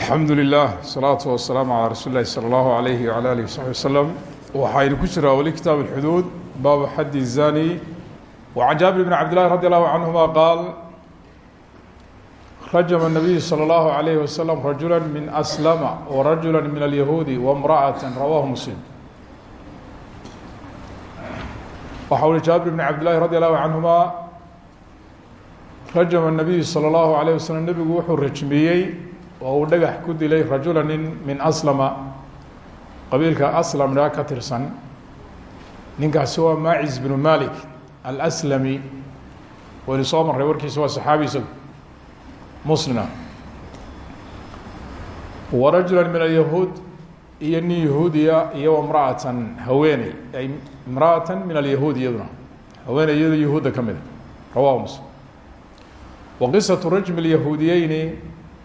alxamdu lilah salaatu wasalaamu calaa rasuuli lahi sala allahu alayhi wala alihi wasaxbi wasalam waxaynu ku jiraa weli kitaab alxuduud baabu xaddi zani wacan jaabir bn cabd llahi radi allahu canhuma qaal rajama nabiyu salى اllahu alayhi wasalam rajula min aslama warajula min alyahuudi wamra'ata rawahu muslim waxa uli jaabir bn cabd llahi radi allahu canhuma rajama nabiyu salى اllahu alayh wasalam nebigu wuxuu rajmiyey oo uu dhagax ku dilay rajula nin min aslama qabiilka aslam dhaa ka tirsan. Ninkaasi waa maacis bnu malik alslami waynu soo marray warkiisa waa saxaabi isagu muslina wa rajula min alyahuud iyo nin yahuudiya iyo imra'atan haweeney. Ay imra'atan min alyahuud iyaduna. Haweeney iyado yahuudda rawahu muslim. Wa qisatu rajmi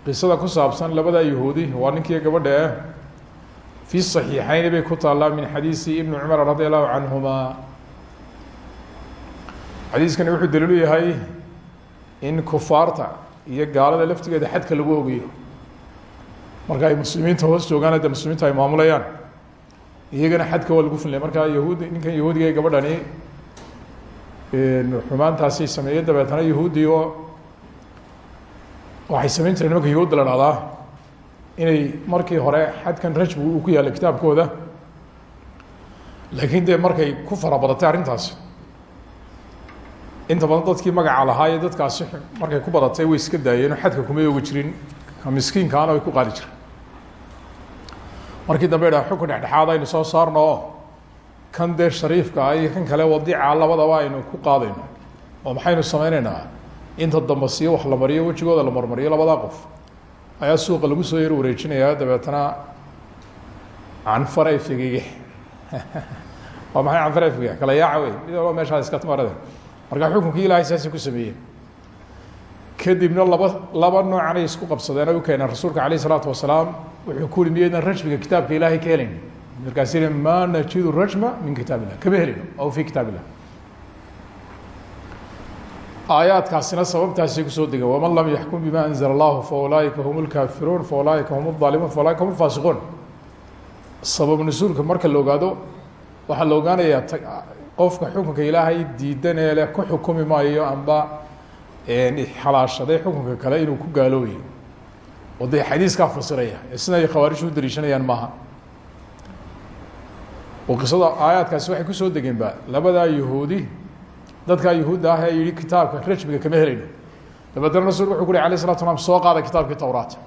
qisada ku saabsan labada yahuudi waa ninkiiyo gabadha eh fi صaxiixayni bay ku taallaa min xadiisi ibni cumar radi allahu canhuma. Xadiiskani wuxuu daliilu yahay in kufaarta iyo gaalada laftigeeda xadka lagu ogayo marka ay muslimiinta hoos joogaan de muslimiinta ay maamulayaan iyagana xadka waa lagu filnay marka yahuudi ninkan yahuudiga gabadhani xumaantaasi sameeyey yahuudi oo waxay samayn jireen nimanka yahuudda la inay markii hore xadkan rajbigu uu ku yaallay kitaabkooda. Laakiin dee markay ku fara badatay arrintaasi. Inta badan dadkii magaca lahaa ee dadkaasi markay ku badatay way iska daayeen oo xadka kumay ogi jirin ka miskiinkaana way ku qaadi jireen markii dambe idhaha xukun dhexdhexaad aynu soo saarno kan dee shariifka ah iyo kan kale wadiica labadaba aynu ku qaadayno. Oo maxaynu sameyneynaa inta dambe siyo wax la mariyo wejigooda la marmariyo labadaa qof. Ayaa suuqa lagu soo yar wareejinayaa dabeetana canfar efegege waa maxay canfar efege kala yaaca wey mid walba iska marade marka xukunkii ilaahay saasay ku sameeyeen kadibna laba laba noocan ay isku qabsadeen. Ay u keeneen rasuulka alayh isalaatu wasalaam wuxuu ku uri miyaydaan rajmiga kitaabka ilaahay ka helayn. Markaas ma najidu rajma min kitaab illah aw fi kitaab aayaadkaasina sababtaasay kusoo degeen waman lam yaxkum bima anzla allahu faulaaika hum lkaafiruun faulaaika hum اظaalimuun faulaaika hum اfaasiquun sabab nusuulka marka la ogaado waxaa la ogaanayaa qofka xukunka ilaahay diidan ee leh ku xukumi maayo amba xalaashaday xukunka kale inuu ku gaaloobayo oo dee xadiiskaa fasiraya ee sida ay khawaarijtu u dariishanayaan maaha oo qisada aayaadkaasi waxay kusoo degeenba labadaa yahuudi dadkaa yahuudda ah ee yihi kitaabka rajmiga kama helayno. Dabeetana rasulku wuxuu ku uri alayh salatu slam soo qaada kitaabkii towraat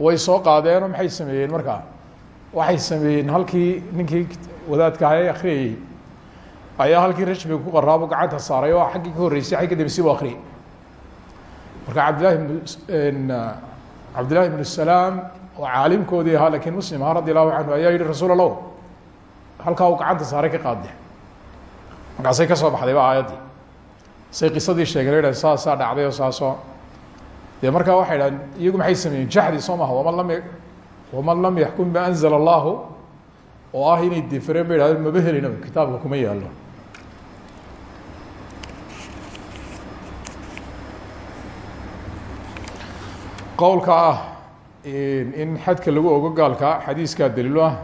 way soo qaadeenoo maxay sameeyeen? Markaa waxay sameeyeen halkii ninkii wadaadka ah ee akriyayey ayaa halkii rajmiga ku qaraabo gacanta saaray oo xaggii ka horreysay xagga dambe sibu akriyay marka cabdillahi bn cabdillahi bnu salaam oo caalimkoodii ahaa lakiin muslim ahaa radi allahu ayaa yihi rasuul halkaa uu gacanta saaray ka qaade markaasay ka soo baxdayba aayaddii. Say qisadii sheegeen ha saasaa dhacday oo saasoo. Dee markaa waxay dhahan iyagu maxay sameeyeen? Jaxdi soo maha lam waman lam yaxkum bima anzla allahu oo ah inay defereen bay dhahdeen maba kuma yaalo qowlka ah in xadka lagu ogo gaalka xadiiskaa daliilo ah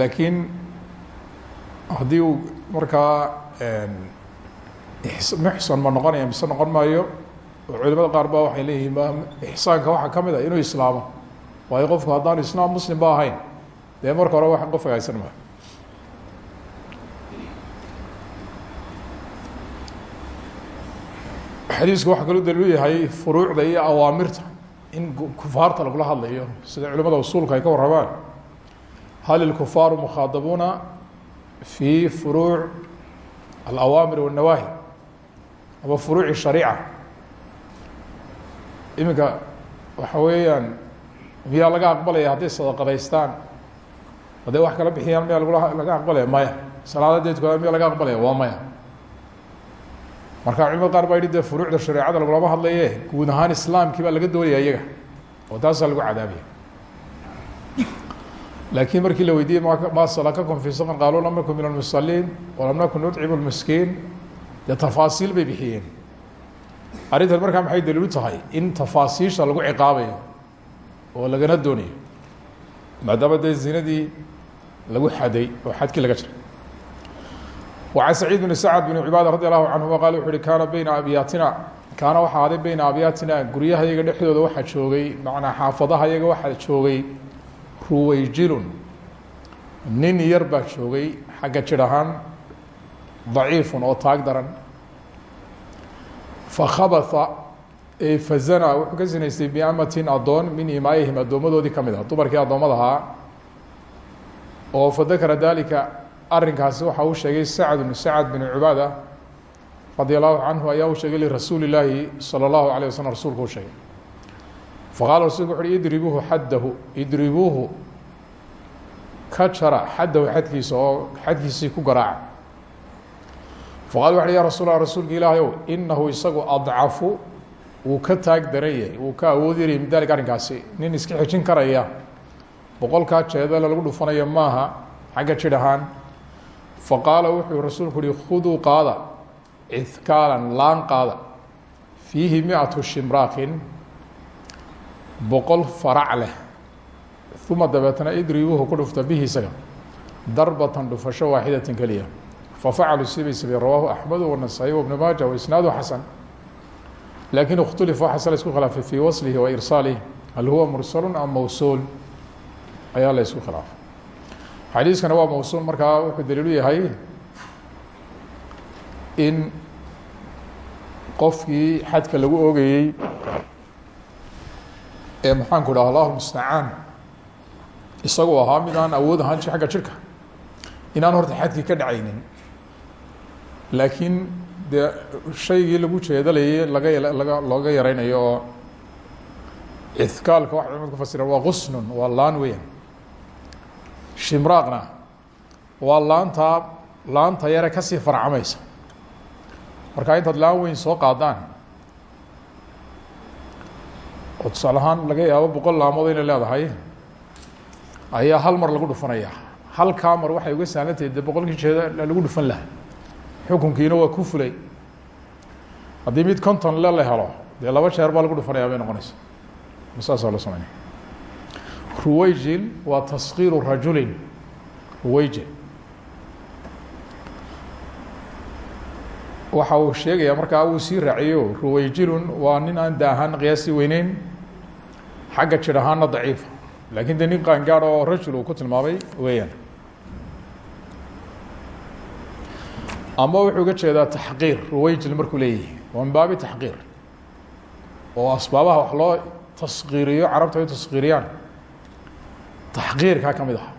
laakiin haddii uu markaa muxsan ma noqonaya mise noqon maayo oo culimada qaar ba waxay leeyihiin ixsaanka waxaa ka mid a inuu islaamo waayo qofku haddaanu islaam muslim ba ahayn. Dee marka hore wax qof hagaysan maayo xadiisku waxaa kaloo daliilu yahay furuucda iyo awaamirta in kufaarta lagula hadlayo sida culimada usuulka ay ka warramaan hal الكفاar mkhaaطabuuna في furuuع الأwaamir والنawaahi ama furuuع الشharيcة iminka waxa weeyaan miyaa laga aqbalaya hadday sadaqadaystaan hadday wax kala bixiyaan miyaa lagula laga aqbalaya maya salaada deedkooda miya laga aqbalaya waa maya marka culimada qaar baa yihi de furuucda shareecada lagulama hadlaye guud ahaan islaamkii baa laga doonaya iyaga oo taasaa lagu cadaabaya laakiin markii la weydiiyey ma salakakum fi saqn qaaluu lam nakun min almusaliin walam nakun nuطcimu lmiskiin dee tafaasiil bay bixiyeen arrintan markaa maxay daliilu tahay in tafaasiisha lagu ciqaabayo oo lagana doonayo maadaama dee zinadii lagu xaday oo xadkii laga jiray وعن سعيد بن سعد بن عباadة رضي الله عنهma qال وxu uhi kaana beyna abyaatina kaana waxa aday beyna abyaatina guryaha yaga dhexdooda waxaa joogay macnaa xaafadaha yaga waxaa joogay ruwayjilun nin yar baa joogay xagga jir ahaan daciifun oo taag daran fakhabata fazanaa wuxuu ka sinaystay biamatin addoon min imaayihim addoommadoodii ka mid ah dumarkii addoommada ahaa. Oo fadakara dalika arrinkaasi waxa uu sheegay sacdun sacad bin cubaada radia allahu canhu ayaa u sheegay lirasuuli illaahi sala allahu alayh waslm rasuulku u sheegay faqala rasulku wuxu uhi idribuuhu xaddahu idribuuhu ka jara xaddahu xadkiisa oo xadkiisii ku garaaca faqala wuxu uhi ya rasul lah rasuulka ilaahay ow inahu isagu adcafu wuu ka taag daran yahay wuu ka awood yarayay min dalik arrinkaasi nin iska xejin karaya boqolkaa jeedale lagu dhufanayo maaha xagga jir ahaan faqaala boqol farac leh. Uma dabeetna idribuuhu ku dhufta bihi isaga. Darbatan dhufasho waaxidatan keliya fafacaluu sibay sabeen rawaahu axmedu wanasaayi wabnu maaja waisnaadu xasan laakin اkhtulifa waxaase la isku khilaafay fii waslihi wa irsaalih hal huwa mursalu am mawsuul? Ayaa la isku khilaafay. Xadiiskana waa mawsuul markaa wuxuu daliilu yahay in qofkii xadka lagu ogayey ee maxaanku dhaha allahu mustacaan isagu ahaa mid aan awood ahaan xagga jirka. Inaan horta xadkii ka dhacaynin. Laakiin dee shaygii lagu jeedalayay laga laga looga yareynayo oo cidkaalka waxa culimad ku fasireen waa qusnun waa laan weyan shimraaqna waa laantaa laanta yare ka sii farcamaysa. Marka intaad laan weyn soo qaadaan oo tusaale ahaan laga yaabo boqol laamood inay leedahay ayaa hal mar lagu dhufanaya. Halkaa mar waxay uga sahlantahay dee boqolkii jeeda lagu dhufan laha xukunkiina waa ku fulay. Haddii mid conton le la helo dee laba jeer baa lagu dhufanaya bay noqonaysa. Saasaa la sameynaya. Ruwayjil waa taskiiru rajulin. Ruwayjil waxa uu sheegaya markaa uu sii raaciyo ruwayjilun waa nin aan da ahaan qiyaasii weyneyn. Xagga jir ahaana laakiin de nin qaangaad rajul uu ku tilmaamay weeyaan. Ama wuxuu uga jeedaa taxqiir ruwayjil markuu leeyahay. Waa min baabi oo asbaabaha wax loo taskiiriyo carabta ay taskiiriyaan taxqiirkaa ka mid ah.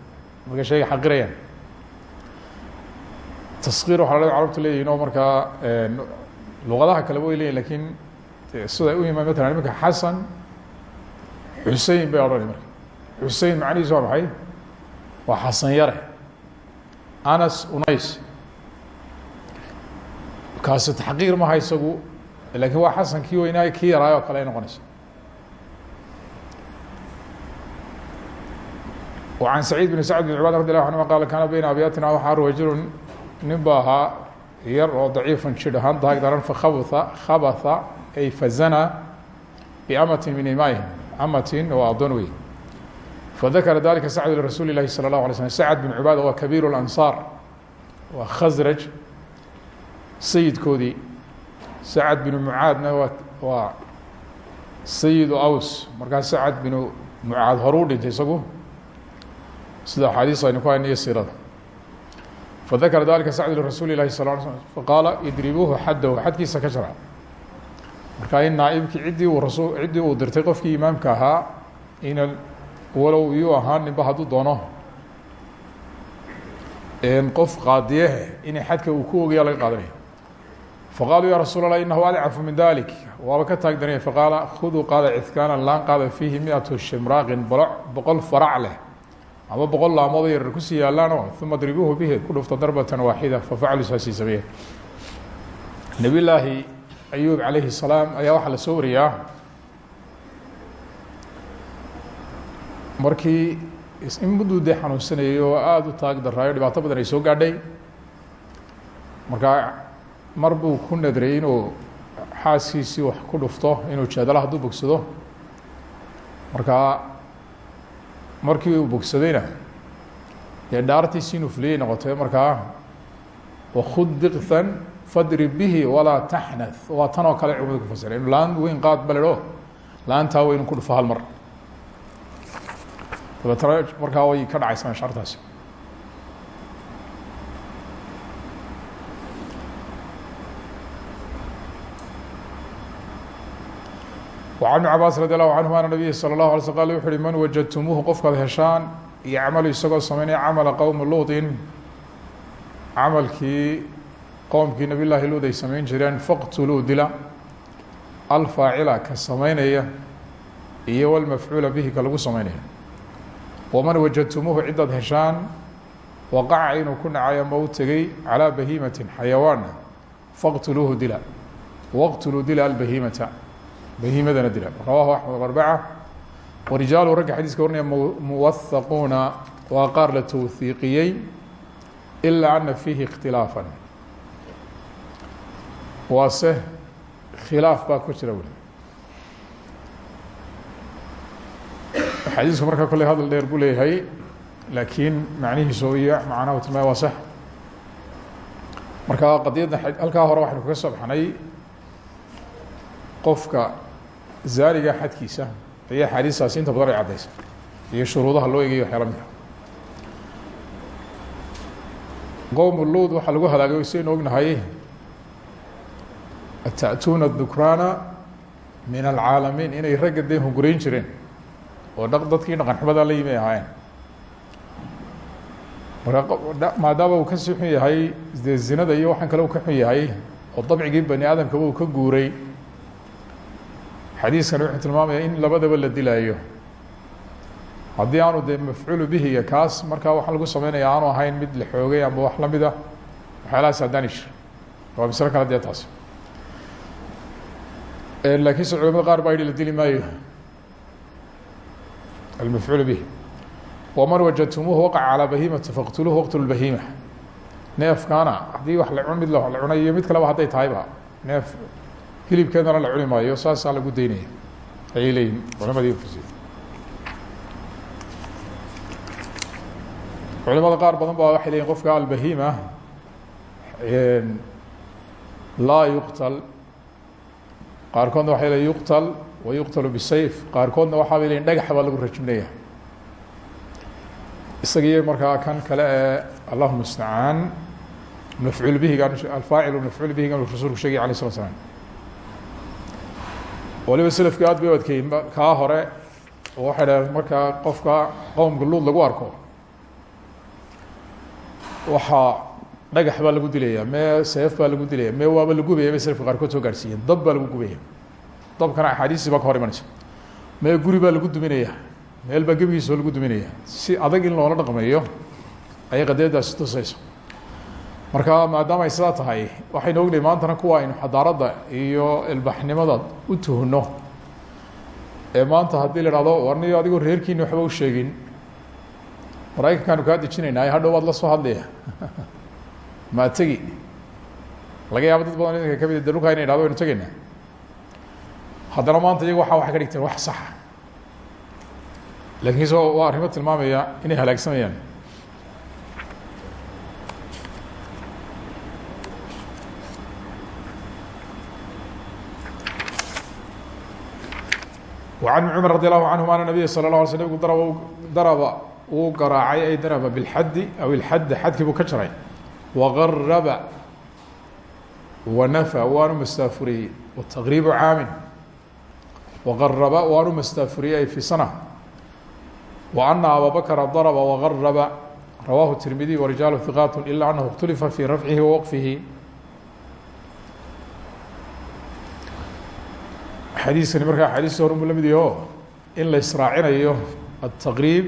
Markay xaqirayaan taskiir waxa la carabtu leeyihin oo markaa luqadaha kaleba way leyihin lakin sida u imaan matalan iminka xasan xusein bay odhanay marka xusein macnihiisu waa maxay waa xasan yare anas unays kaasi taxqiir maha isagu lakin waa xasan kii weynaay kii yaraayo o kale ay noqonaysa وعن سعيد بن سعد بن عباad رضي الله عنهma qال kاna beyna abyaatina waxaa rajul nin ba ahaa yar oo ضaciifan jir ahaan daag daran fakhabha khabatha ay fazana بأmati min imaihim amatin waa adoon wey fadakara dalika sacd lrasuuli الlahi salى الlaه عليه sلم sacd بن cubaada waa kabiir الأnصاar waa khasraj sayidkoodii sacd binu mucaadna waa waa sayidu aws markaa sacd binu mucaad horuu dhintay isagu sida axaadiis aynu ku hayna iyo siirada fadakara dalika sacd lirasuuli lahi sal ly slm faqaala idribuuhu xaddahu xadkiisa ka jara marka in naaibkii ciddii uu rasul ciddii uu dirtay qofkii imaamka ahaa ina walow iyuu ahaa ninba hadduu doono qof qaadiyehe inay xadka uu ku ogaya laga qaadanaya faqaaluu ya rasuul اlah inahu adcafu min dalik. Waaba ka taag daranya faqaala khuduu qaada cidkaanan laan qaada fiihi miatu shimraaqin boqol farac leh ama boqol laamood yarar ku sii yaalaano uma dribuuhu bihi ku dhufta darbatan waaxida fafacaluu saasii sameeye nebiy llaahi ayuub calayhi الsalaam ayaa waxaa la soo wariyaa. Markii in mudduu dee xanuunsanayay oo aada u taag daraayo dhibaato badan ay soo gaadhay. Markaa mar buu ku nadray inuu xaaskiisii wax ku dhufto inuu jeedala hadduu markaa markii uu bogsadayna dee dhaartiisi inuu fuliyay noqotay markaa wakud diqhan fadrib bihi walaa taxnath. Waa tan oo kale culimadu ku fasira inu laan weyn qaad baleo laantaa weyn ku dhufo mar. Dabeetana markaa way ka dhacaysaa shartaasi وعن بن cabاs radي الlahu canهum an nabiyi slى الlaه alay sl qal wuxu uhi man wajadtumuuhu qofkaad heshaan yacmalu isagoo sameynaya camala qowmi luuطin camalkii qowmkii nabiy llaahi luud ay samayn jireen faqtuluu dila alfaacila ka samaynaya iyo wlmafcuula bihi ka lagu samaynaya waman wajadtumuuhu cidaad heshaan waqaca inuu ku dhacayo ma u tegey calىa bahiimatin xayawaana faqtuluuhu dila waqtuluu dila albahimata bahiimadana dila. Rawahu axmed arbaca. Warijaalu ragga xadiiska warinaya muwahaquuna waa qaar la towhiiqiyey ilaa ana fiihi اkhtilaafا waase khilaaf baa ku jira weli. Xadiisku markaa kolley hadal dheer buu leeyahay laakiin macnihiisu iyo macnahu tilmaay waa sax. Marka qadiyadda halkaa hore waxaynu kaga soo baxnay qofka zaaniga xadkiisa ayaa axaadiistaasi inta badan ay caddaysa iyo shuruudaha loo eegayo waxyaala mida qowm luud waxaa lagu halaagay saynu ognahay ata'tuuna dukraana min alcaalamiin? Inay ragga dee jireen oo dha dadkii dhaqan xumadaa la yimi ahaayeen. Marka maadaama uu ka sii xun yahay zinada iyo waxaan kale uu ka xun yahay oo dabcigii bani aadamkaba uu ka guuray xadiiskani wuxuu tilmaamaya in labadaba la dilaayo. Haddii aanu dee mafcuulu bihiga kaas markaa waxaa lagu sameynaya aanu ahayn mid la xoogay amba wax la mid a waxyaalahaas haddaan jir waa maslo kale dee taasi laakiinse qaar baa yihi la dili maayo. Almafcuulu bihi. Waman wajadtumuuhu waqaca calaa bahimati faqtuluuhu waqtulu bahima neefkaana haddii wax la mid la cunayo mid kaleba hadday tahayba neef hilibkeedana la cuni maayo saasaa lagu daynaya. Ayay leeyihiin culamadii ufasiy culimada qaar badan ba waxay leyihin qofka albahima laa yuqtal. Qaarkoodna waxay leyin yuqtal wa yuqtalu bisayf. Qaarkoodna waxaa bay leyihin dhagaxa baa lagu rajminaya isagiiyo markaa kan kale ee allahuma istacaan mafcuul bihiga alfaacil mafcuul bihiga rasulku sheegay alay slat slam waliba selafki aad bay u adkeeyin kaa hore oo waxay dhaheen markaa qofka qowmka luud lagu arko. Waxaa dhagax baa lagu dilaya mee seef baa lagu dilaya mee waaba la gubaya bay selafka qaarkood soo gaarhsiiyeen dab baa lagu gubaya. Dabkana axaadiistii baa ka hor imanaysa. Mee guri baa lagu duminaya meel baa gebigiisa lagu duminaya si adag in loola dhaqmeeyo ayay qadiyadaasi tusaysa marka maadaama ay sidaa tahay waxaynu ognahay maantana kuwa aynu xadaaradda iyo ilbaxnimada u tuhno. Ee maanta haddii la hahdo warniyo adigoo reerkiini waxba u sheegin. Maraykankaanu kaa dejinaynaa hadhow waad la soo hadlaya. Maa tegi. Laga yaabo dad badan idinka ka mid de dhulkaa ina idhahdo waynu tegaynaa haddana maanta iyagu waxa waxay ka dhigteen wax saxa. Laakiin so waa arrimo tilmaamaya inay halaagsamayaan وعن بن cمر رضي الله عنهma أن النبي صلى الله علي sل nبgu darba uu garaacay ay darba بالxadi aw الxad xadkii buu ka jaray وغarba ونفى waanu mastaafuriyey وتqريب caamin وغarba waanu mastaafuriyey ay في sنة وأنa abا بكر ضربa وغarba رawاه الترمidي ورiجاaل ثقاaت إلا أنه اkتلفa في رفعihi ووqفihi xadiiskani markaa axaadiista hor mu la mid yaho in la israacinayo التaqriib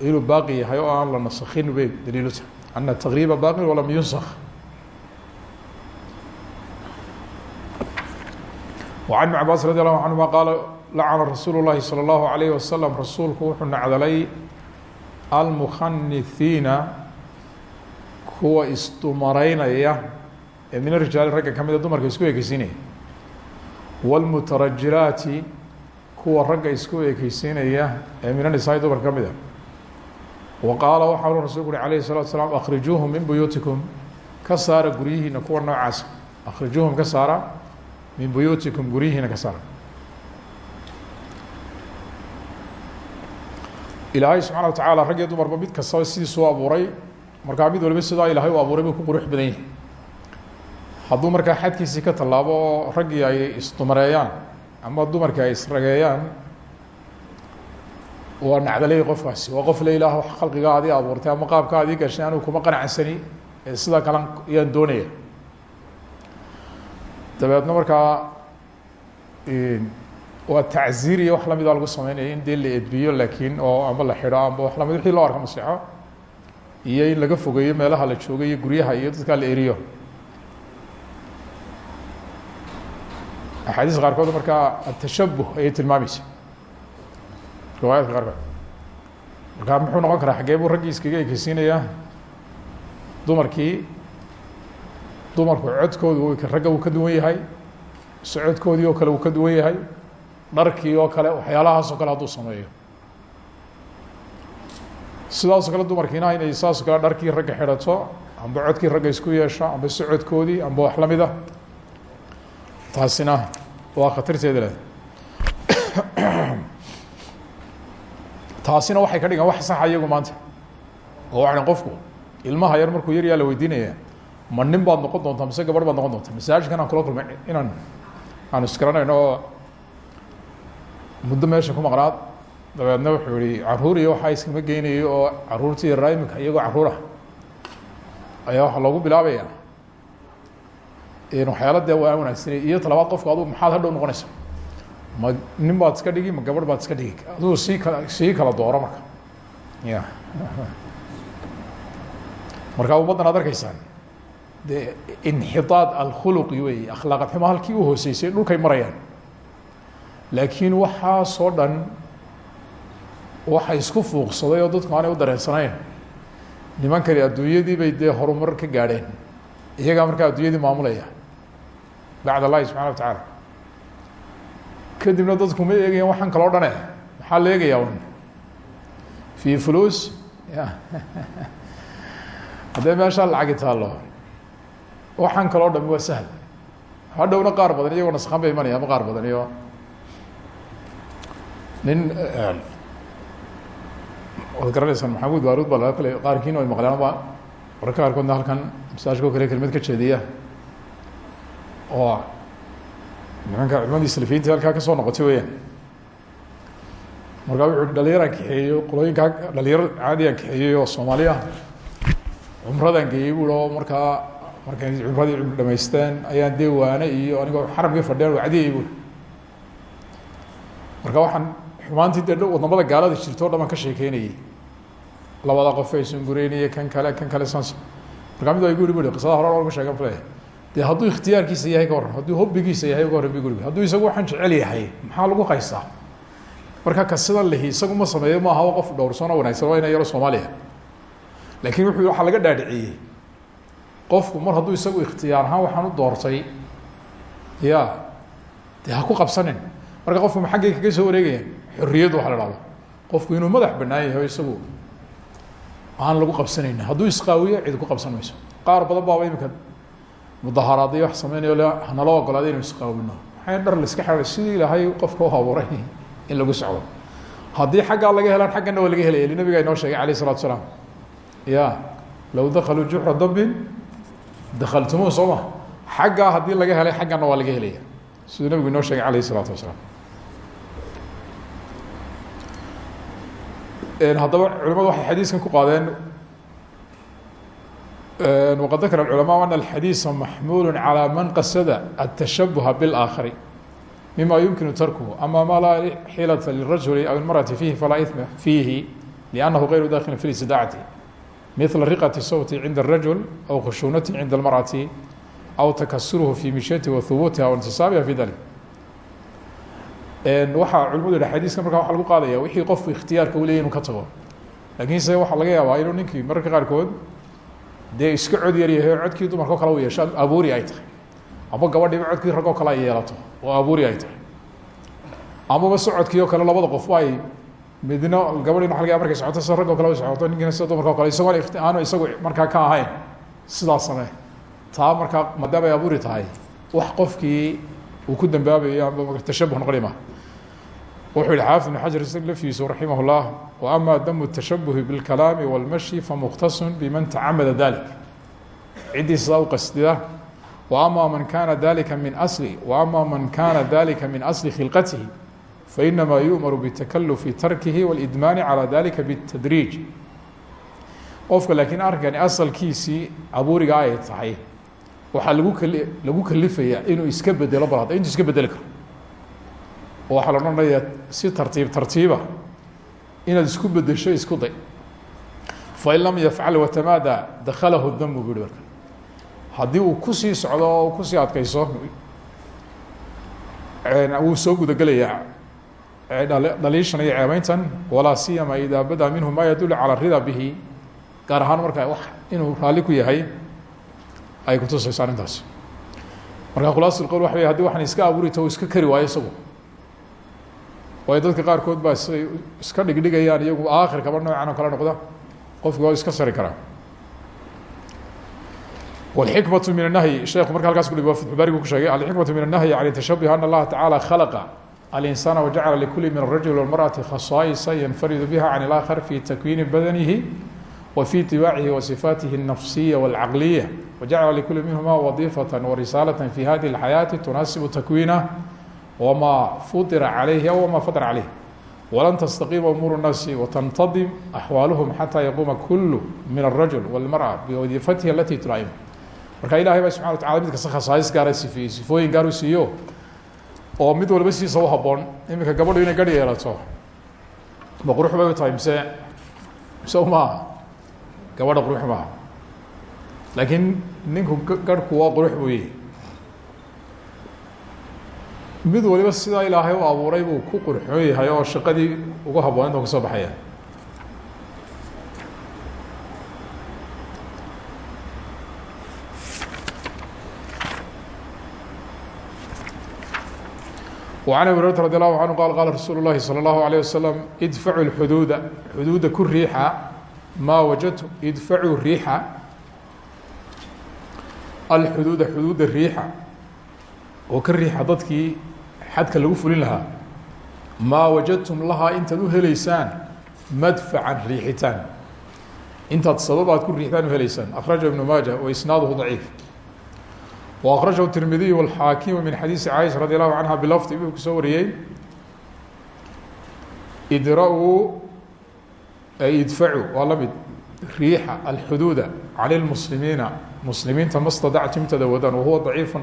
inuu baaqi yahay oo aan la naskhin bay daliilu tahay أن التqriiba baaqi walam yunskh وعن بن cabاs رadي الله عنهma qaal lacna rasuul الlahi slى الlaهu عalيه waslم rasuulku wuxuu nacdalay almukhanithiina kuwa isdumaraynaya ee min arijaali ragga ka mida dumarka isku ekeysiinaya wاlmutarajilaati kuwa ragga isku ekeysiinaya ee min anisaai dumarka ka mida wa qaala waxa u rasulku uri alayh الsalatu slaam akrijuuhum min buyuutikum ka saara guryihiina kuwa noocaasa akrijuuhum ka saara min buyuutikum guryihiina ka saara ilaahay subxana wa tacaala rag iyo dumarba mid kastaba sidiisuu abuuray markaa mid waliba sidaa ilaahay u abuuray buu ku qurux badan yahay hadduu markaa xadkiisii ka tallaabo oo ay isdumareeyaan ama dumarkii ay isrageeyaan waa nacdaley qofkaasi. Waa qof le ilaah khalqigaa adii abuurtay ama qaabka adii gashay anigu kuma qanacsani. Ee sidaa kalan ayaan doonaya. Dabeedna markaa waa tacziir iyo wax lamida lagu sameynaya in dee la edbiyo laakiin oo amba la xidho amba wax la mid wixii loo arka maslexo iyo in laga fogeeyo meelaha la joogo guryaha iyo dadkaa la eriyo axaadiis qaarkood markaa atashabuh ayay tilmaamaysa riwaayaadka qaarkood markaa muxuu noqon karaa xaggee buu raggii iskaga ekeysiinayaa dumarkii dumarku codkoodu ragga wuu ka duwan yahay oo kale wuu ka duwan yahay dharkii oo kale waxyaalahaas oo kale hadduu sameeyo sidaasoo kale dumarkiina inay saasoo kale dharkii ragga xidhato amba codkii ragga isku yeesho amba socodkoodii amba wax la mid taasina waa khatarteeda leh. Taasina waxay ka dhigan wax saxa iyagu maanta. Oo waxan qofku ilmaha yar markuu yar yaa la weydiinaya ma baad noqon doontaa mise gabadh baad noqon doontaa masaajidkan aan kula kulmay inaan aan isgaranayno oo muddo meesha ku maqnaad dabeedna wuxuu yihi carruur iyo waxaa iskama geynayo oo caruurtii yaraa iminka iyagoo carruur ah ayaa waxaa loogu bilaabaya waxyaala dee waa wanaagsanay? Iyo talabaad qofku aduu maxaad hadhow noqonaysa ma nin baad iska dhigi ma gabadh baad iska dhigi. Aduu sii kala sii kala dooro marka. Ya marka ummaddan ad arkaysaan dee inxidaad alkhuluqi wey akhlaaqad xumo halkii u hooseysay dhulkay marayaan. Laakiin waxaasoo dhan waxa isku fuuqsaday oo dadku aanay u dareensanayn nimankani adduunyadii bay dee horumar ka gaadheen. Iyagaa markaa adduunyadii maamulaya bacd allahi subxana wa tacaala kadibna dadku ma eegayaan waxaan kaloo dhane maxaa la eegayaa un fi fuluus haddee meeshaa lacagi taallo waxaan kaloo dhami waa sahl hadhowna qaar badan iyagoo naskan bay imanaya ama qaar badan iyo nin waad garanaysaan maxamuud baarud ba laga kale qaarkiina way maqleen ba wararka qaarkoodna halkan masaajka o kale kelmad ka jeediya oo. Nimanka culimadii salafiyiinta halkaa ka soo noqotay weyaan markaa wuxuu dhalinyaraan kaxeeyo qolooyinkaa dhalinyaro caadiyan kaxeeyey oo soomaali ah. Cumradaan bui oo markaa markay cumradii dhamaysteen ayaan dee waane iyo anigoo xaramkii fadhiyaan wacdiyey bui marka waxaan xumaantii dee wadnamada gaalada jirto o ka sheekeynayey. Labada qof ay sungureynaye kan kale kan kale sans markaa mid waa igu bui qisada hore oga sheegan dee hadduu ikhtiyaarkiisa yahay ka warran hadduu hobbigiisa yahay ka warran bi guri hadduu isagu waxaan jecel yahay maxaa lagu qaystaa marka ka sidan lihi isagu ma sameeyo ma aha qof dhowrsoon oo wanagsan waa ina yaro soomaaliya. Laakiin wuxuu waxaa laga dhaadhiciyey. Qofku mar hadduu isagu ikhtiyaar ahaan waxaan u doortay ya dee ha ku qabsanin. Marka qofku ma xaggay kaga soo wareegayaan xorriyaddu waxa la hahdo qofku inuu madax banaan yahay o isagu aan lagu qabsanayn hadduu isqaawiyo cid ku qabsan mayso. Qaar badan baaba imika mudaharaadyo wax sameynayo le hanala ogolaaday inu isqaawino. Maxay dhar la iska xeray sidii ilaahay qofka u abuuray in lagu socdo. Haddii xaggaa laga helaan xaggana waa laga helaya li nabiga inoo sheegay alayh isalatu salaam. Ya low dakaluu juxra dambin dakaltumuhu soo ma xaggaa haddii laga helay xaggana waa laga helaya siduu nabigu inoo sheegay alayh isalaatu wasalaam haddaba culimadu waxay xadiiskan ku qaadeen wqad dakra الcلماء أن الxadيiثa maxmul عalى man qasada التشhaبهa bالآkhر mima yumkin tarkه ama ma laa xilة للرaجuل aw الmarأة فيhi falaa إثma فيhi لأnnahu غayru dakli في الاستidاعaةi مثل riqة الsوت عinda الرaجuل أو khushunaة عinda الmarأة أو takasurhu في mishyati وثubutiha وانtisaabiha في dalik waxaa culimadu yidha xadiiska markaa waxa lagu qaadaya wixii qofku ikhtiyaarka u leeyay inu ka tago lakin se waxaa laga yaabaa inuu ninkii mararka qaarkood dee iska cod yaryahay codkii dumarka o kale u yeesho abuuri ay tahay. Ama gabadhiiba codkii rag oo kale ay yeelato oo abuuri ay tahay. Amaba socodkii oo kale labada qof ay midna gabadhiina waa laga markay socoto sida rag o kale socoto ninkiina sida dumarka o kale isagoon aanu isagu markaa ka ahayn. Sidaa samee. Taa markaa maadaama ay abuuri tahay. Wax qofkii uu ku dambaabayo amba tashabuh noqoni ma wuxuu yihi xaafid ibn xajar laftiisu raximah اllah وama damu الtashabuhi bاlkalaami wاlmashi famukhtasun biman tacamada dalik ciddii sidaa u qasdida وama man kana dalika min asli وama man kana dalika min asli khilqatihi fainama yu'maru btakalufi tarkihi wاlidmaani calى dalika bالtadriij qofka laakiin arrinkani asalkiisii abuuriga ay tahay waxaa lagu kali lagu kalifaya inuu iska bedelo bal hadda intuu iska bedeli karo oo waxaa la odhanayaa si tartiib tartiiba inaad isku bedesho isku day. Fain lam yafcal watamaada dakhalahu damu bu hi marka haddii uu ku sii socdo oo ku sii adkayso wuu soo gudagelayaa dhaliishan iyo ceebeyntan walaa siyama idaa bada minhu ma yadulu calى rida bihi gaar ahaan marka wax inuu raalli ku yahay ay kutusayso arrintaasi marka khulaasa qowl waxa wey hadi waxaan iska abuurita iska kari waayo isagu waayo dadka qaarkood baa siday iska dhigdhigayaan iyagu aakhirkaba noocan oo kale noqda qofki waa iska sari karaa wاlxikmaةu min الnahyi sheekhu marka halkaas ku dhig waa fatxubaarigu ku sheegay alxikmaةu min الnahyi can الtashabuh ana اllaha tacalى khalaqa الإنسان وجعل لكل من الرجل والمرأة khصائصa ينفرد بها عن الآخر في تكوين بدنه وفي طباعه وصفاته النفسية والعقلية وجعل لكل منهما وظيفة ورسالة في هذه الحياة تناسب تكوينه وما فطر عليه أو وما فطر عليه ولن تستقيم أمور الناس وتنتظم أحوالهم حتى يقوم كل من الرجل والمرأة بوظيفته التي تلائمه marka ilahay ba subحana وتعala mid kasta khasaais gaara sifeeyey sifooyin gaar u siiyo oo mid walba sidiisa u haboon iminka gabadhu inay garh yeelato ma qurux bay u tahay mise mise umaaha gabadha qurux maaha laakiin ninku garhku waa qurux buu yihi mid waliba sidaa ilaahay u abuuray buu ku qurxoon yahay oo shaqadii ugu habooned oo kasoo baxaya وعن أبي هريرة رضي الله عنه قال قال رsuuل اللhi صلى الله عليه وسلم ادفعوا الحدوuda xuduuda ku riixa maa wajadtum idfacuu riixa alxuduuda xuduuda riixa oo ka riixa dadkii xadka lagu fulin lahaa maa wajadtum lahaa intaad u helaysaan madfacan riixitaan. Intaad sabab aad ku riixdaan u helaysaan. Akrajahu ibnu maaja wa isnaaduhu daciif. Wa akrajahu tirmidiyu alxaakimu min xadiisi caaisha radi allahu canha bilafdi buu ku soo wariyey. Idra-uu ay idfacu waa la mid. Riixa alxuduuda cani lmuslimiina muslimiinta ma stadactumtada wadaan wahuwa daciifu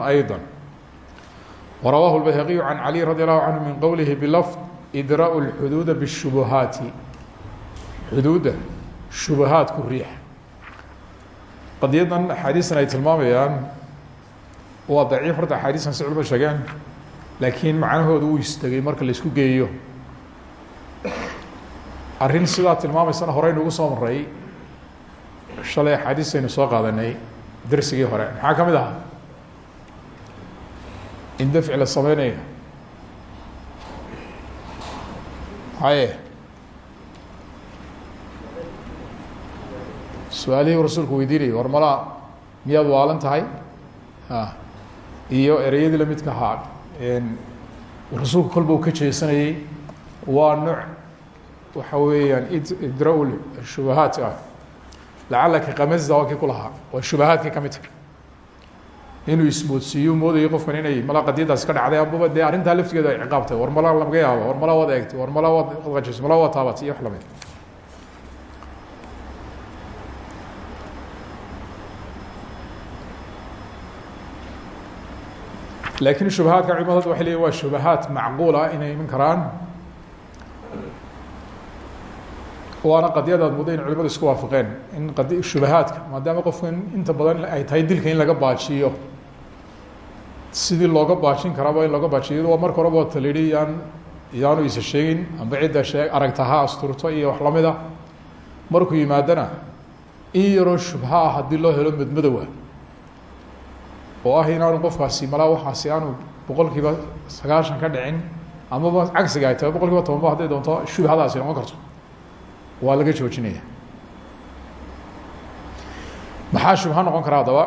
وrawah الbayhaqiyu can cali radي الlahu canhu min qowlihi bilfd idraءu الxuduuda bالshubuhaati xuduuda shubahaadku riixa qadiyadan axaadiistan ay tilmaamayaan waa daciif horta axaadiistan si culimadu sheegeen laakiin macnahooda uu istegay marka la isku geeyo arrin sidaa tilmaamaysana horeynu ugu soo maray shalay axaadiistaynu soo qaadanay dersigii hore maxaa ka mid ahaa in dafci la sameynaya haye su'aalihii rasuulku weydiinayay war malaa miyaad waalan tahay iyo ereyadii lamidka ahaa rasuulku kolba uu ka jeesanayey waa nooc waxa weeyaan idra shubahaat ah lacalaka kamazda waa kii ku lahaa inuu ismoodsiiyo moodayo qofkan inay malaa qadiyadaasi ka dhacday ambaba dee arrintaa laftigeeda ay ciqaab tahay war malaa lamaga yaabo war malaa waad eegtay war malaa waad qajisay malaa waad taabatay iyo wax la mid. Laakiin shubahaadka culimadu hadda waxay leeyihiin waa shubahaat macquul ah inay iman karaan. Waana qadiyadaad muddo culimadu isku waafaqeen in shubahaadka maadaama qofkan inta badan ay tahay dilka in laga baajiyo sidii looga baajin karaaba in looga baajiyo waa marka horeba ta lihi yaan yaanu isa sheegin amba cidda shee aragta ha asturto iyo wax lamida markuu yimaadana in yaroo shubha ah haddii loo helo madmadowa oo ah inaanu qofkaasi malaa waxaasi aanu boqol kiiba sagaashan ka dhicin amaba cagsiga ay tahay boqol kiiba tobanba hadday doonto shubhadaasi noqon karto. Waa laga joojinaya. Maxaa shubha noqon karaa haddaba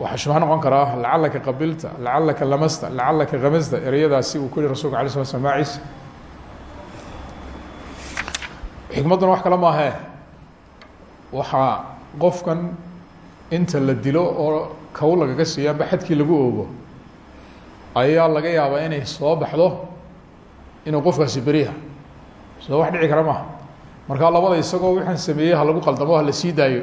waxaa shubha noqon karaa lacalaka qabilta lacalaka lamasta lacalaka kamasta ereyadaasi uu ku yihi rasulka alay sla slam macis xikmadduna wax kale maahe waxaa qofkan inta la dilo oo kaw lagaga siiyo amba xadkii lagu oogo ayaa laga yaabaa inay soo baxdo inuu qofkaasi beriha soo wax dhici kara maaha. Labada isagoo waxaan sameeyey ha lagu qaldamo ha la sii daayo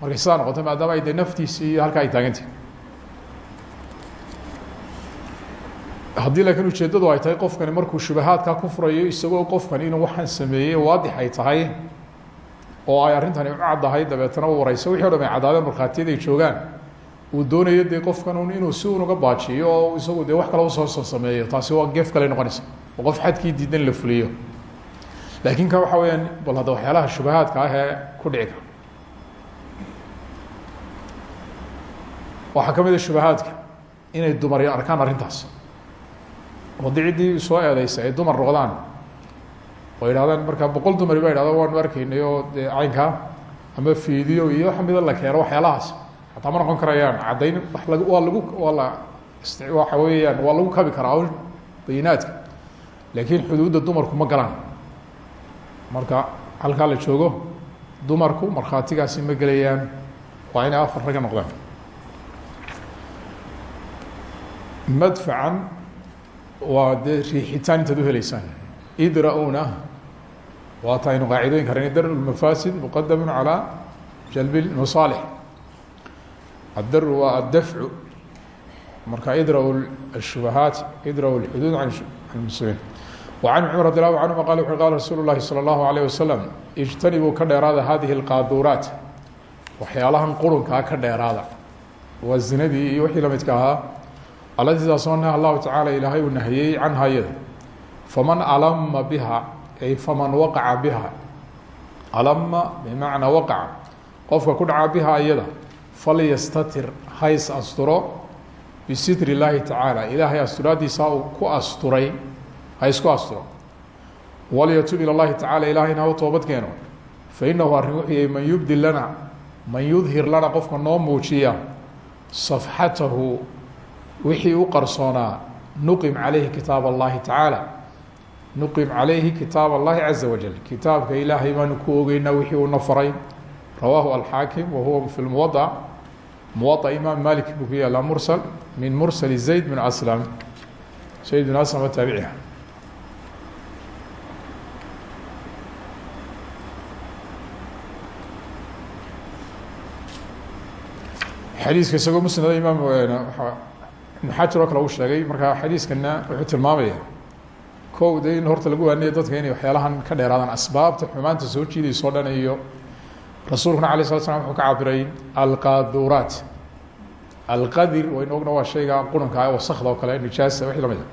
markay sidaa noqoto maadaama ay dee naftiisi iyo halkaa ay taagantah haddii laakiin ujeeddadu ay tahay qofkani markuu shubahaadkaa ku furayo isagoo qofkani inuu waxaan sameeyey waadix ay tahay oo ay arrintani u caddahay dabeetana u wareyso wixi o dham ay caddaadeen markhaatiyad ay joogaan uu doonayo dee qofkan inuu si un uga baajiyo oo isagu dee wax kale u soo soo sameeyo taasi waa geef kale noqonaysa. Oo qof xadkii diidan la fuliyo. Laakiin ka waxa weyaan bal hadda waxyaalaha shubahaadka ah ee ku dhici kara waxaa ka mid a shubahaadka inay dumari arkaan arrintaas. Oo di ciddii soo eedeysa ay dumar noqdaan. Oo yidhahdaan markaa boqol dumari ba yidhahda waanu arkaynay oo dee caynkaa ama fiidiyo iyo wax mida la keeno waxyaalahaas. Hataa ma noqon karayaan caddayn wa lag waa lagu waa la waxa weeyaan waa lagu kabi karaa bayinaadka laakiin xuduudda dumarku ma galaan. Marka halkaa la joogo dumarku markhaatigaasi ma gelayaan waa inay afar ragga noqdaan madfacan waa dee riixitaan intaad uheleysaan idra-una waata aynu qaacidooyin karana dar lmafaasid muqadamu calaa jalb masaalix addaru waa marka idra-u ashubahaat idra-u lxuduud an muslimiin wacan cumar radi allahu canhuma qala wuxu qala rasuulu llahi sala allahu alayh wasalam ijtanibuu ka dheeraada hadihi lqaaduuraat waxyaalahan qurunkaa ka dheeraada. Waa zinadii iyo wixii lamidka alatii taasoo naha allahu tacaala ilaahay uu nahiyey canha iyada faman alama biha ay faman waqaca biha. Alama bimacnaa waqaca. Qofka ku biha iyada falyastatir hays asturo bisitr illaahi tacaala ilaahay asturaaddiisaa uu ku asturay ha isku asturo. Walyatub ila llahi tacala ilaahayna ha u toobad fa inahu arrin man yubdi lana man yudhir lana qofka noo muujiya safxatahu wixii u qarsoonaa nuqim calayhi kitaab اllahi tacaala nuqim calayhi kitaab اllahi caza wajal kitaabka ilaahay baanu ku ogeynaa wixii uuna faray rawaahu alxaakim wa huwa fi lmuwaطa muwaطa imaam malik buu ku yaalaa mursal min mursali zayd bin aslam zayd bin aslam taabiciha xadiiska isagoo musnada imaam ibn xajar oo kale uu sheegay marka xadiiskana wuxuu tilmaamaya kow de in horta lagu waaniya dadka inay waxyaalahan ka dheeraadaan asbaabta xumaanta soo jiidayso o dhan iyo rasuulkuna alay slat slam wuxuu ka cabiray alqaduraat alqadir waynu ogna waa shayga qurunka wasakda oo kale nijaasa wixii la mid a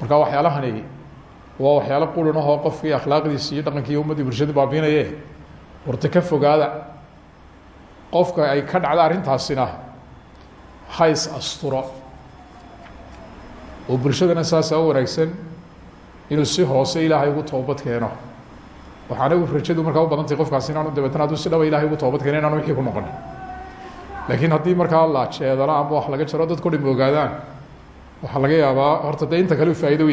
marka waxyaalahani waa waxyaalo qurun ahoo qofkii akhlaaqdiisi iyo dhaqankii ummaddii bulshadu baabiinaye warta ka fogaada qofka ay ka dhacda arrintaasina hays asturo oo bulshadana saasa u wanaagsan inuu si hoose ilaahay ugu toobad keeno. Waxaana rajadu markaa u badantay qofkaas inaanu dabeetna hadduu si dhaba ilahay ugu toobad keeno inaanu wixii ku noqonin laakiin haddii markaa la jeedalo ama wax laga jaro dadko dham ogaadaan waxaa laga yaabaa horta dee inta kale u faa'ido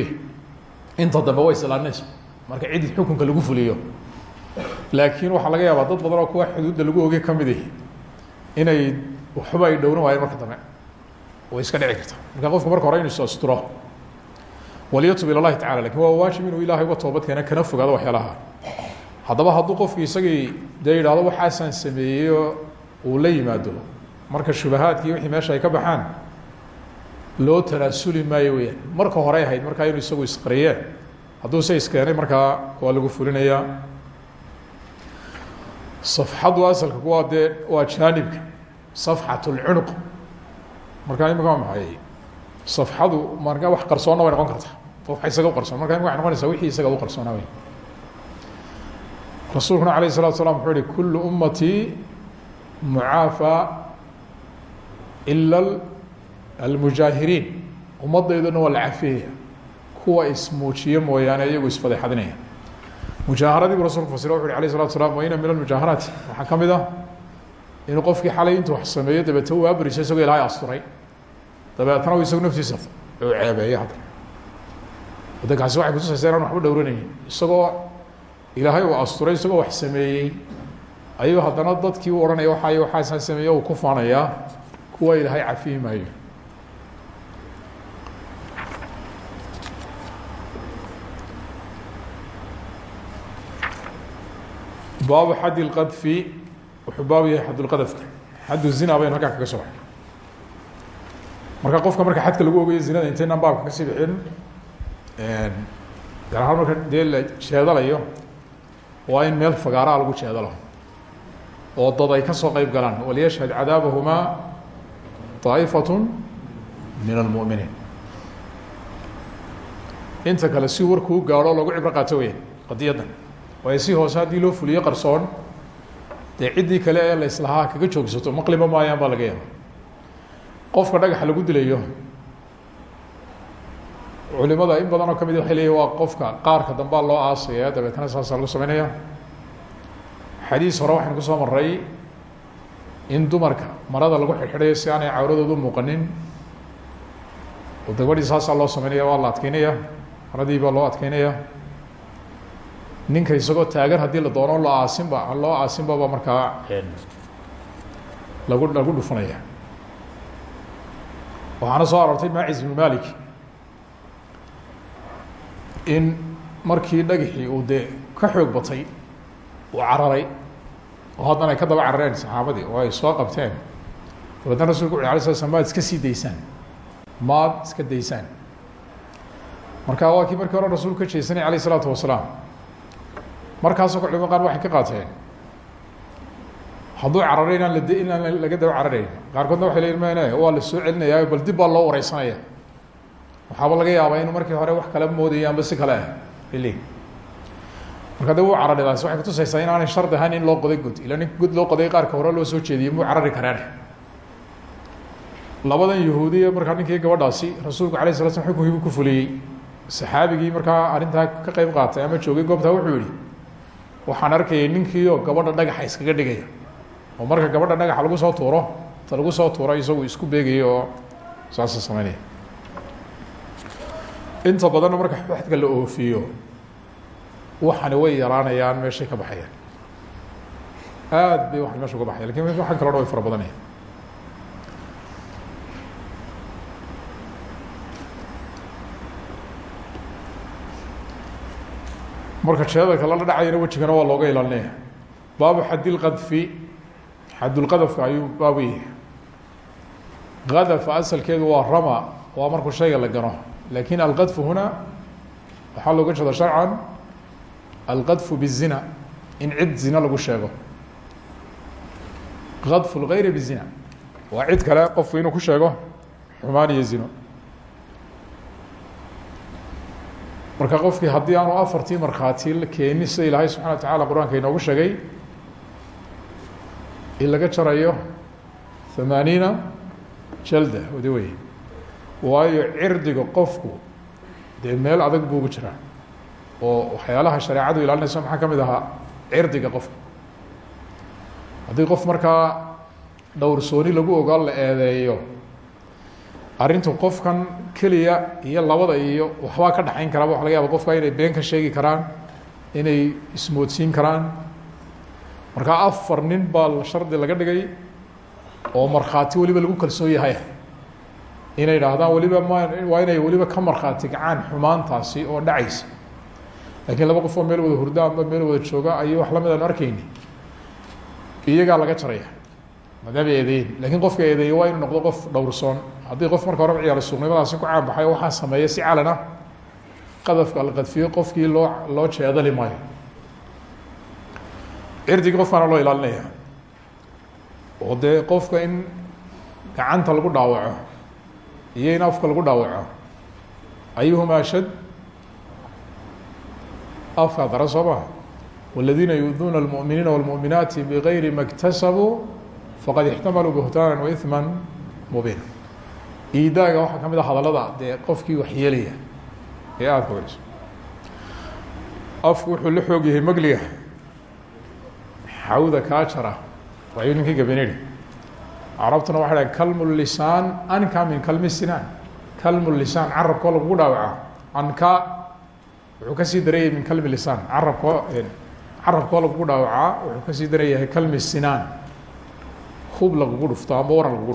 inta dambe way islaanayso. Marka cid xukunka lagu fuliyo. Laakiin waxaa laga yaabaa dad badan oo kuwa xuduudda lagu oge ka ihi inay waxba ay dhowran waayeen marka dambe way iska dhici karta. Marka qofku marka hore inu is asturo walyatub ila llahi tacala laakiin waa waajib inuu ilahay kana fogaado waxyaalaha. Haddaba hadduu qofki isagii dee yidhahdo waxaasaan sameeyeyo uu la yimaado marka shubahaadkii wixii meesha ay ka baxaan loo tanaasuli maayo weyaan marka horey ahayd markaa inuu isagu isqariyeen hadduu se iskeenay markaa waa lagu fulinayaa. Safxadu asalka kuwaa dee waa jaanibka safxat lcunuq markaa imika waa maxay safxadu marka wax qarsoonna way noqon kartaa wax isaga u qarsoon marka imika waxay noqonaysaa wixii isaga u qarsoonaa wey rasuulkuna alayه الsalatu slam wuxuu yihi kulu umatii mucaafa ila almujaahiriin ummaddayduna waa la cafeeya kuwa ismuujiye mooyaane iyagu isfadeexadinaya mujaaharadii buu rasulku fasira wuxu yhi alayه الsalatu slam waina min almujaaharaati waxaa ka mid ah inuu qofkii xalay intuu wax sameeyo dabeete u abriso isagoo ilaahay asturay. Dabeetna u isagu naftiisa u ceebeeyo hadda. Wadankaasi waxay kutusaysa inaan waxba dhowranaynin isagoo ilaahay uu asturay isagoo wax sameeyey ayuu haddana dadkii u odhanaya waxay waxaasaa sameeye uu ku faanayaa kuwa ilaahay cafiyi maayo baabu xad wuxuu baabu yahay xadulqadafka xaddu zina baynu halkaa kaga soo baxay marka qofka marka xadka lagu ogayo zinada intaynaan baabka ka sii bixin gaar ahaan marka dee la jeedalayo waa in meel fagaaraa lagu jeedalo oo dad ay ka soo qeyb galaan. Waliyashhad cadaabahumaa طaa'ifaة min almu'miniin inta kale si warkuu gaadho lagu cibro qaato weya qadiyaddan. Waayo si hoose loo fuliyo qarsoon dee ciddii kale ee la islahaa kaga joogsato maqliba maayaan baa laga yaaba qofka dhagaxa lagu dilayo culimada in badan oo ka mid waxay leeyihiin waa qofka qaarka dambaa loo aasaya dabeetana saasaa lagu sameynaya. Xadiis hore waxaynu ku soo maray in dumarka marada lagu xidxidhayo si aanay cawradoodu muuqanin. Oo gabadhii saasaa loo sameynaya waa la adkeynaya maradii baa loo adkeynaya ninka isagoo taagan haddii la doono loo aasinba loo aasinbaba markaa lagu lagu dhufanaya. Waxaana soo aroortay macis ibnu malik in markii dhagaxii uu dee ka xoog batay uu cararay oo haddana ay ka daba carareen saxaabadii oo ay soo qabteen. Dabeetna rasulku ui ala sla slam maad iska sii daysaan. Maad iska daysaan. Marka waa kii markii hore rasuulku ka jeesanay alayh isalaatu wasalaam markaasoo ka culimo qaar waxay ka qaateen. Hadduu cararay inaan la inaan laga daba cararayn. Qaarkoodna waxay leyiin mane waa la soo celinaya bal dib baa loo wareysanaya. Waxaaba laga yaabaa inuu markii hore wax kala moodaya amba kale ah. Marka de wuu cararay taasi waxay in aanay shardi ahayn in loo qoday god ila nin god loo qoday qaarka hore loo soo jeediyey muu carari kareen labadan yahuudiya markaa ninkii gabadhaasi rasuulku alay sala slam xukunkiibu ku fuliyey. Saxaabigii markaa arrintaa ka qeyb qaatay ama joogay goobtaa wuxuu yihi waxaan arkayay ninkiioo gabadha dhagaxa iskaga dhigaya. Oo marka gabadha dhagaxa lagu soo tuuro ta lagu soo tuuro isagu isku beegaya oo saasa sameynaya. Inta badanna marka waxdka la oofiyo waxani way yaraanayaan meeshay ka baxayaan. Aad bay waxan meesha uga baxaya laakiin waxan kalona way fara marka jeedalka lala dhacayana wejigana waa looga ilaalinaya baabu xadilqadfi xadulqadafka ayuu baabu yahay. Qadafa asalkeedu waa rama waa markuu shayga la gano laakiin alqadfu huna waxaa looga jeeda sharcan alqadfu bizina in cid zina lagu sheego. Qadfu lgayri bizina waa cid kale qofku inuu ku sheego xumaan iyo zino marka qofkii haddii aanu afartii markhaati keeni sida ilaahay subxana wa tacala qur'aanka inoogu sheegay in laga jarayo thamaaniina jalda wada wey waayo cirdiga qofku dee meel adag buu ugu jiraa oo waxyaalaha shareecadu ilaalinayso maxaa ka mid ahaa? Cirdiga qofka. Haddii qof markaa dhowrsooni lagu ogaa la eedeeyo arrintu qofkan keliya iyo labada iyo waxbaa ka dhexayn karaaba waxa laga yaaba qofka inay been ka sheegi karaan inay ismoodsiin karaan. Markaa afar nin baa shardi laga dhigay oo markhaati weliba lagu kalsoon yahay. Inay idhaahdaan weliba ma waa inay weliba ka markhaati kacaan xumaantaasi oo dhacaysa. Lakiin laba qof oo meel wada hurda amba meel wada jooga ayuu wax la mid aan arkeyni iyagaa laga jaraya maadaama eedeyn qofka eedeeye waa inuu noqdo qof dhowrsoon haddii qof marka horeba ciyaala suuqnimadaasi ku caan baxay oo waxaa sameeya si calan ah qadafka la qadfiyo qofkii loo loo jeedali maayo cirdigii qofkaana loo ilaalinaya oo dee qofka in gacanta lagu dhaawaco iyo in afka lagu dhaawaco ayuhuma ashad afkaa daran soo maha والذiina yuduuna الmؤminiina والmؤminaati bغayri ma اktasabuu faqad اxtamaluu buhtaana وإثma mubiina iidaaga waxaa ka mid a qofkii wax yeelaya ee aada wariso afku wuxuu la xoog yahay magliga xawda kaa jara waayuu ninkii gabaneri carabtuna waxay dhahen kalmu lisaan anka min kalmi sinaan. Kalmu lisaan carabkoo lagugu dhaawaca anka wuxuu ka sii darayay min kalmi lisaan. Carabkoo carabkoo lagugu dhaawacaa wuxuu ka sii darayahay kalmi sinaan. Hub lagugu dhufto ama waran lagugu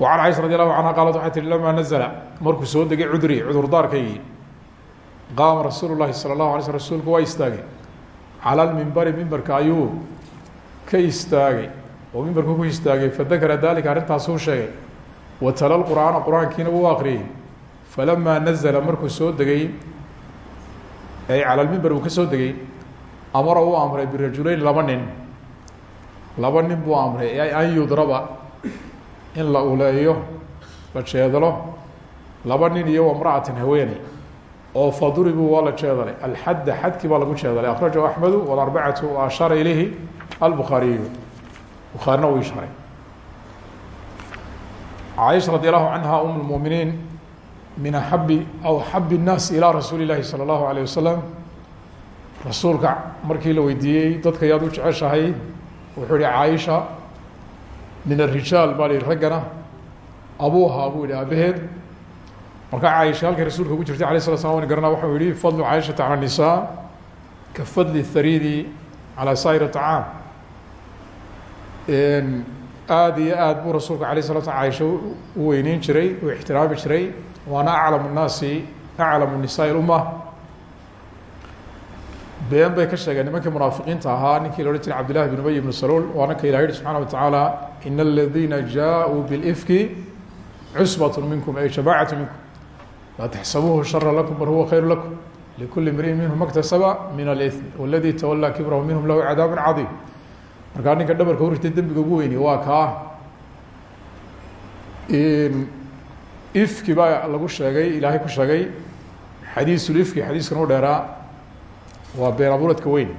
وعن caiشha رadي الlaه عanهa qaalat waxay tihi lama nazla markuu soo degay cudri cudurdaarkaygii qaama rasuul الlahi salى الlaه alay sl rsulku waa istaagay calى lmimbari mimbarka ayuu ka istaagay oo mimbarku ku istaagay fadakara dalika arrintaasuu sheegay watala lqur'aana qur-aankiina wuu akriyey falamaa nazla markuu soo degay ay calى lmimbar uu ka soo degay amara uu amray birajulayn laba nin laba nin buu amray an yudraba in la uleeyo la jeedalo laba nin iyo wamra'atin haweeney oo faduribuu waa la jeedalay alxadda xadkii baa lagu jeedalay akrajahu axmedu walarbacatu wa ashara ilayhi albukhaariyu bukhaarina uu ishaaray caaisha radi allahu canha um lmuminiin min axabi aw axabi الnaas ilaa rasuuli اlahi salى اllahu alayه wasalam rasuulka markii la weydiiyey dadka yaad u jeceshahay wuxuu yihi caaisha min arijaal baa lihi raggana abuuha buu yihi aabaheed marka caaisha halkay rasuulka ugu jirtay alay sla slam wan garana waxau yihi fadlu caaishata calى الnisaa ka fadli tharidi calى saa'ir طacaam aada iyo aad buu rasuulka alay sla slam caaisha u weyneyn jiray u ixtiraami jiray waana aclamu الnaasi aclamu nisaءi اluma been bay ka sheegeen nimankii munaafiqiinta ahaa ninkii la odhan jiray cabdillahi bin ubey ibnu saluul waana ka ilaha wa tacaala in aladiina jaa-uu bilifki cusbatu minkum ay shafaacatu minkum. Laa taxsabuuhu shara lakum bal huwa khayru lakum. Likuli mri'in minhum maktasaba min alithm waladi tawallaa kibrahu minhum lahu cadaabun cadiim. Markaa ninka dhabarka horritay dembiga ugu weyni waa kaa. Ifki baa lagu sheegay ilaahay ku sheegay xadiisulifki xadiiskan u dheeraa waa been abuuradka weyn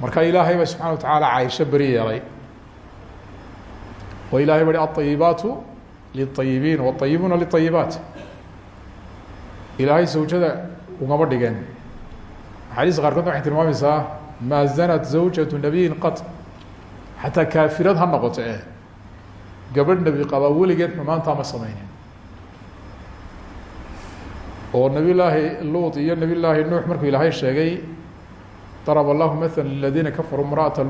marka ilaahay ba subxana wa tacaala caaisho beri yeelay oo ilahay ba hi aلطayibaatu liلطayibiin wالطayibuuna liلطayibaat ilaahay sawjada ugama dhigeen axaadiista qaarkood waxay tilmaamaysaa maa zanat zawjaةu nabiyin qat xataa kaafirad ha noqoto eh gabadh nebi qabaa weligeed xumaantaa ma sameynin oo nabilaahi luut iyo nabilaahi nuux markuu ilaahay sheegay daraba lahu maala ladiina kafaruu mraata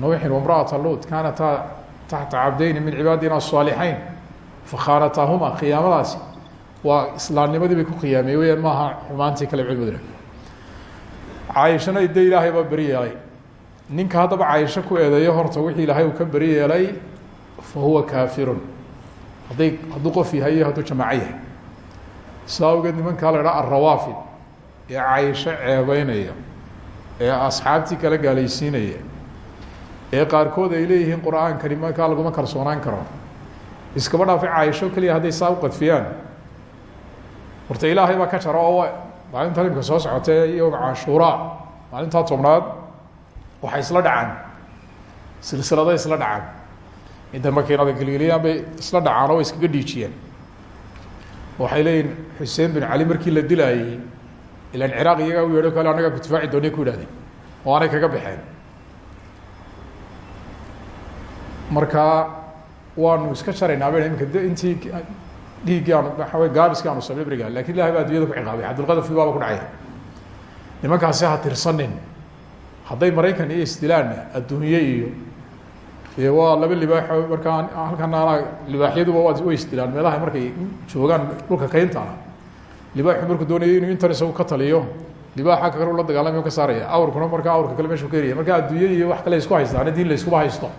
nuuxin wamraata luut kaanataa taxta cabdayni min cibaadina asaaliحayn fakhaanataahuma khiyaamadaasi waa islaamnimadii bay ku khiyaamey weyaan maaha xumaantii kale cilmudra caaishana de ilaahay baa beri yeelay. Ninka haddaba caaisho ku eedeeyo horta wixii ilaahay uu ka beri yeelay fa huwa kaafirun. Hadday hadduu qof yahay iyo hadduu jamaaco yahay saa awgeed nimankaa la idhaha alrawaafid ee caaisho ceebeynaya ee asxaabtii kala gaalaysiinaya ee qaarkood ay leeyihiin qur'aankani markaa laguma kalsoonaan karo. Iskaba dhaafay caaisho keliya hadday saa u qadfiyaan. Horta ilaahay baa ka jara oo maalinta imika soo socotee yowma cashuuraa maalintaa tobnaad waxay isla dhacaan. Silsilada isla dhacaan. Inta makiinada gelgeliyaan bay isla dhacaan oo iskaga dhiijiyeen waxay leeyihiin xuseen bin cali markii la dilaayey ilan ciraaq iyagaa u yeedho kale annagaa ku difaaci doonay ku yidhahdeen oo aanay kaga baxeen. Marka waanu iska jaraynaa ba imika de intii dhiiggii aanu waxawy gaabiskii aanu samay beriga laakiin ilahay baa ku ciqaabay. Cabdulqadaf baaba ku dhacay. Nimankaasi ha tirsanin. Hadday maraykan iyo isdilaanna adduunye iyo waa laba libaaxo markaa halkan anaa libaaxyaduba way isdilaan meelaha markay joogaan dhulka kaynta ah. Libaaxu markuu doonayo inuu intan isagu ka taliyo libaaxa ka kale ula dagaalamay ka saaraya. Awrkuna markaa awrka kale meshu ka eraya marka adduunye iyo wax kale isku haystaan diin la iskuba haysto.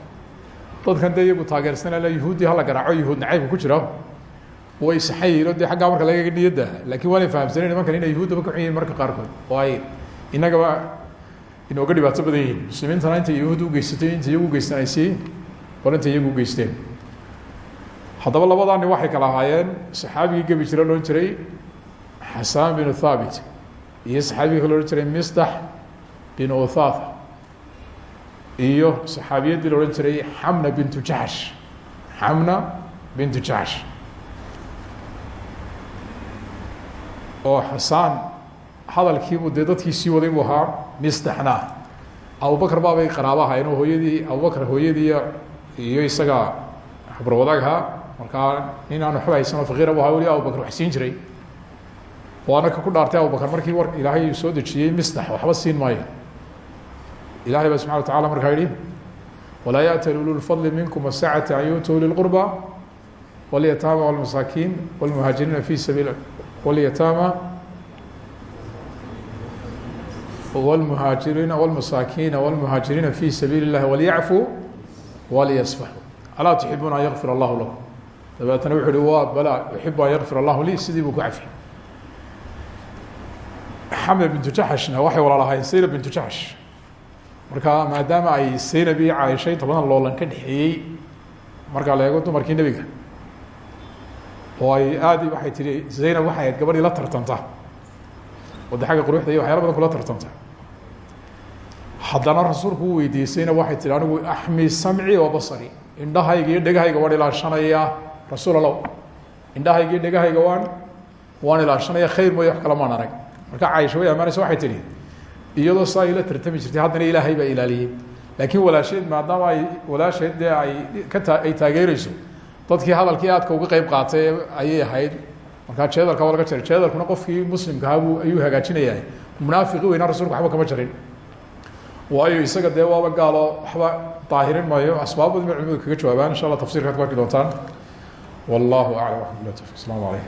Dadkan de iyagu taageersanala yuhuudi hala garaaco yuhuud nacaybka ku jira. Way saxayiin o de xaggaa marka laga niyadda. Lakin waanay fahamsanen nimankan inay yuhuuddaba ka xun yihiin marka qaarkood. Oo ay innagaba inooga dhibaato badan yihiin muslimiintana intay yahuud ugeysatay inta iyagu geystaan ay sii bal intay iyagu ugeysteen haddaba labadaani waxay kala ahaayeen saxaabigii gebi jira loon jiray xasaan binu thaabit iyo saxaabiga ka la odhan jiray mistax bin uthatha. Iyo saxaabiyaddii la odhan jiray xamna bintu jaxsh xamna bintu jaxsh oo xasaan hadalkiibuu dee dadkii sii waday buu ahaa mistaxna abubakr baabay qaraaba ahaayeen oo hooyadii abubakr hooyadii iyo isaga xabarwadaagha markaa nin aan waxba haysan oo faqiira bu ahaa weli abubakr wax siin jiray waana ka ku dhaartay abubakr markii war ilaahay soo dejiyey mistax waxba siin maayo ilahay ba subxana wa tacala markaa yihi walaa yaأtl ulu lfadli minkum wasacati an yuutuu lilqurba walyataama wاlmasaakiin wاlmuhaajiriina fi sabiil walyataama wاlmuhaajiriina wاlmasaakiina wاlmuhaajiriina fi sabiili اllahi walyacfuu walyasfaxuu alaa tuxibuuna an yakfir allahu lakum dabeetna wuxu uhi wa bala uxibu an yakfir allahu lii sidii buu ku cafiyey xamna bintu jaxashna waxay walaalahayn sayna bintu jaxsh marka maadaama ay zaynab iyo caaisha inta badan loolan ka dhexeeyey markaa la eego dumarkii nebiga oo ay aad waxay tihi zaynab waxay ahayd gabadhii la tartanta oo de xagga quruxda iyo waxyaala badan kula tartanta haddana rasuulku u weydiiyey zaynab waxay tihi anigu axmi samci wa basari. Indhahayga iyo dhegahayga waan ilaashanaya rasuul allow indhahayga iyo dhegahayga waan waan ilaashanaya khayr mooye wax kala maan arag. Marka caaisha way amaanaysa waxay tihi iyadoo saa ila tartami jirtay haddana ilaahay baa ilaaliyey. Laakiin walaasheed maadaama ay walaasheed dee ay ka ay taageereyso dadkii hadalkii aadka uga qeyb qaatay ayay ahayd. Markaa jeedalka waa laga jaray jeedalkuna qofkii muslimka ahaa ayuu hagaajinayaa. Munaafiqi weynaa rasulka waxba kama jarin waayo isaga dee waaba gaalo waxba daahirin maayo asbaabadi ba culimadu kaga jawaabaan. Insha allah tafsirkaad ku arki doontaan. Wallahu aclam waxamdullah tawfiq asalaamu calaykum